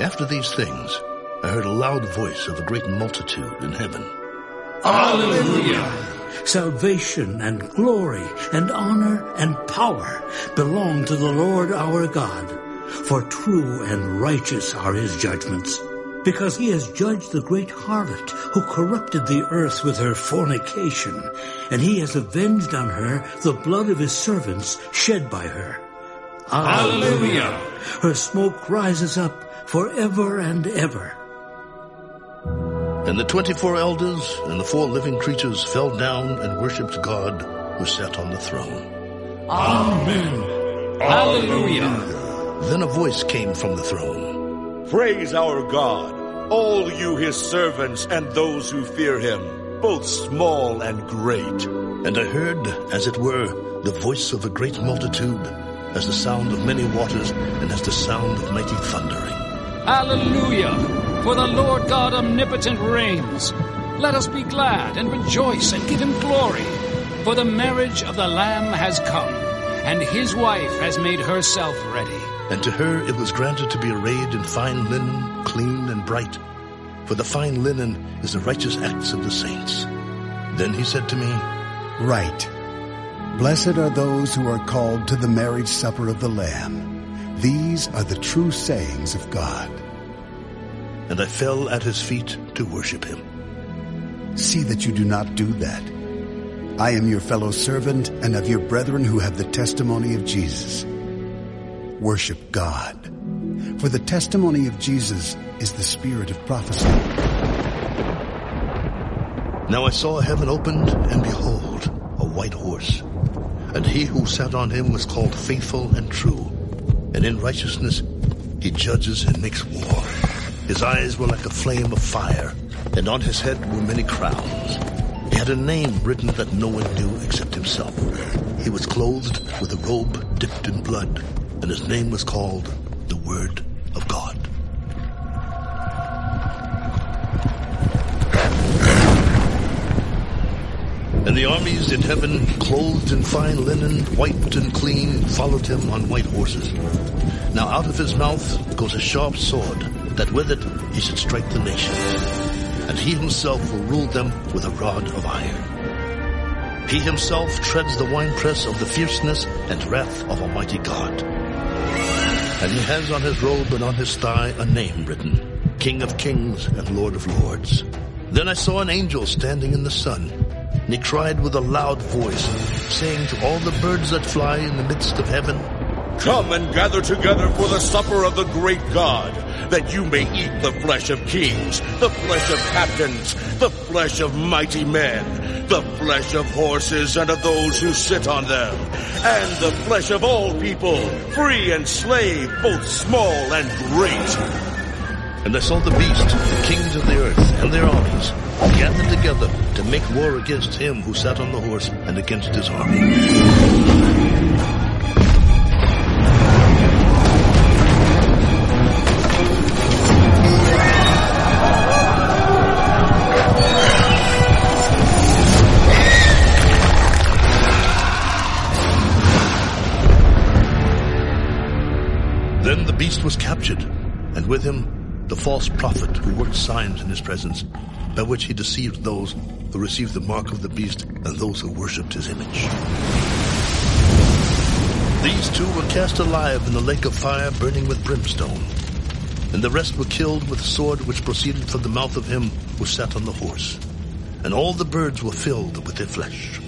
After these things, I heard a loud voice of a great multitude in heaven. Hallelujah! Salvation and glory and honor and power belong to the Lord our God. For true and righteous are his judgments. Because he has judged the great harlot who corrupted the earth with her fornication, and he has avenged on her the blood of his servants shed by her. Hallelujah! Her smoke rises up forever and ever. And the twenty-four elders and the four living creatures fell down and worshipped God who sat on the throne. Amen. Hallelujah! Then a voice came from the throne. Praise our God, all you his servants and those who fear him, both small and great. And I heard, as it were, the voice of a great multitude, as the sound of many waters, and as the sound of mighty thundering. Hallelujah! For the Lord God omnipotent reigns. Let us be glad and rejoice and give him glory. For the marriage of the Lamb has come, and his wife has made herself ready. And to her it was granted to be arrayed in fine linen, clean and bright. For the fine linen is the righteous acts of the saints. Then he said to me, Write. Blessed are those who are called to the marriage supper of the Lamb. These are the true sayings of God. And I fell at his feet to worship him. See that you do not do that. I am your fellow servant and of your brethren who have the testimony of Jesus. Worship God. For the testimony of Jesus is the spirit of prophecy. Now I saw heaven opened, and behold, a white horse. And he who sat on him was called faithful and true. And in righteousness he judges and makes war. His eyes were like a flame of fire, and on his head were many crowns. He had a name written that no one knew except himself. He was clothed with a robe dipped in blood, and his name was called the Word of God. And the armies in heaven, clothed in fine linen, white and clean, followed him on white horses. Now out of his mouth goes a sharp sword, that with it he should strike the nations. And he himself will rule them with a rod of iron. He himself treads the winepress of the fierceness and wrath of Almighty God. And he has on his robe and on his thigh a name written, King of Kings and Lord of Lords. Then I saw an angel standing in the sun, and he cried with a loud voice, saying to all the birds that fly in the midst of heaven, Come and gather together for the supper of the great God, that you may eat the flesh of kings, the flesh of captains, the flesh of mighty men, the flesh of horses and of those who sit on them, and the flesh of all people, free and slave, both small and great. And I saw the beast, the kings of the earth, and their armies, gathered together to make war against him who sat on the horse and against his army. Then the beast was captured, and with him the false prophet who worked signs in his presence, by which he deceived those who received the mark of the beast and those who worshipped his image. These two were cast alive in the lake of fire burning with brimstone, and the rest were killed with the sword which proceeded from the mouth of him who sat on the horse, and all the birds were filled with their flesh.